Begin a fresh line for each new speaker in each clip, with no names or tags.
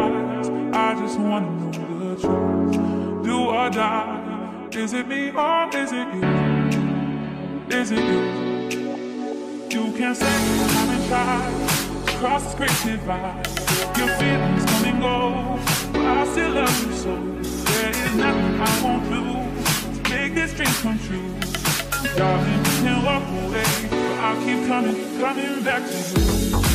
lies. I just wanna know the truth. Do or die. Is it me or is it you? Is it you? You can't say I've been tried. Cross this great divide. Your feelings come and go, but I still love you so. There is nothing I won't do to make this dream come true. Darling, you can walk away, but I'll keep coming, coming back to you.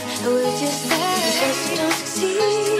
We'll see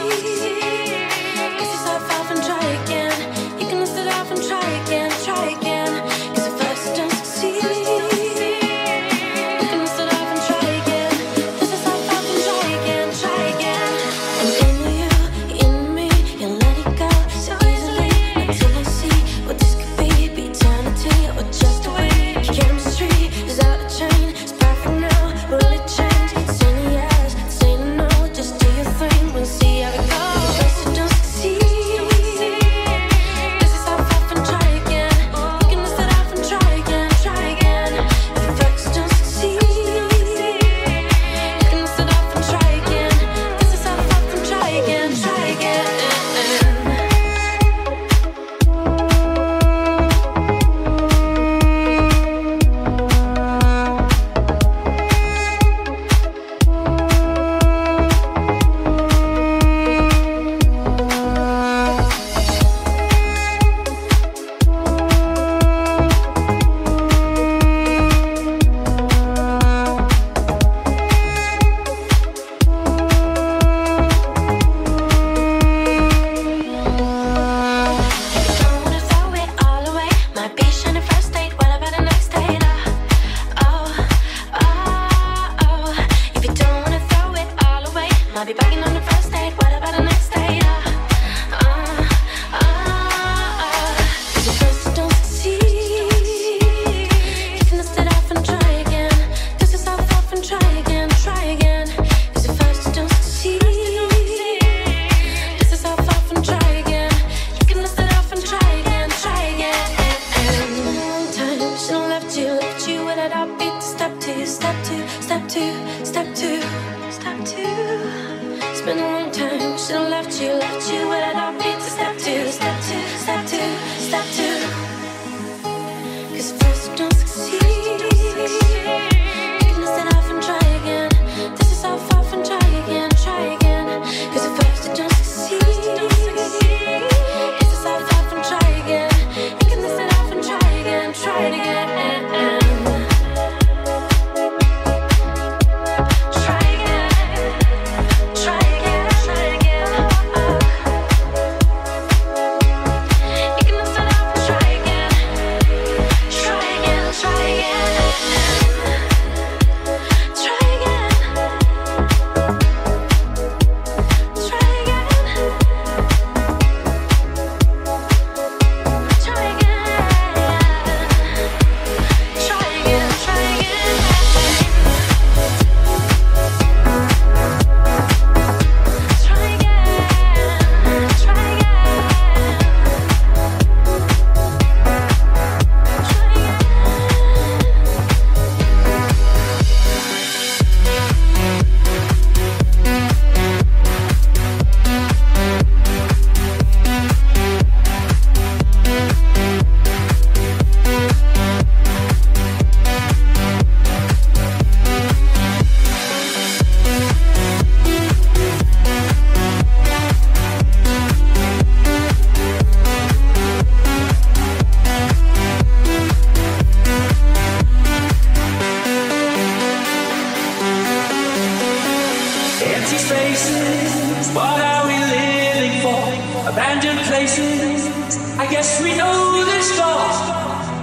I guess we know this cause.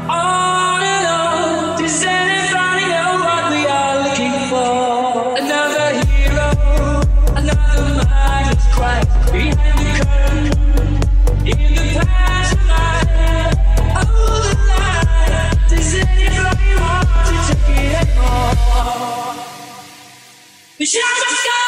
On and on, does anybody know what we are looking for? Another hero, another mindless behind the curtain in the oh, the. Does anybody want to take it anymore? The shadows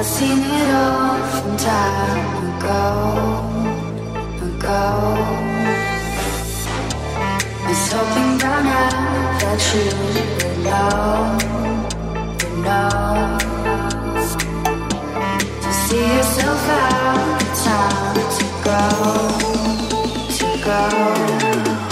I've seen it all from time ago, ago. Was hoping by now that you would know, would know. To see yourself out, time to go, to go.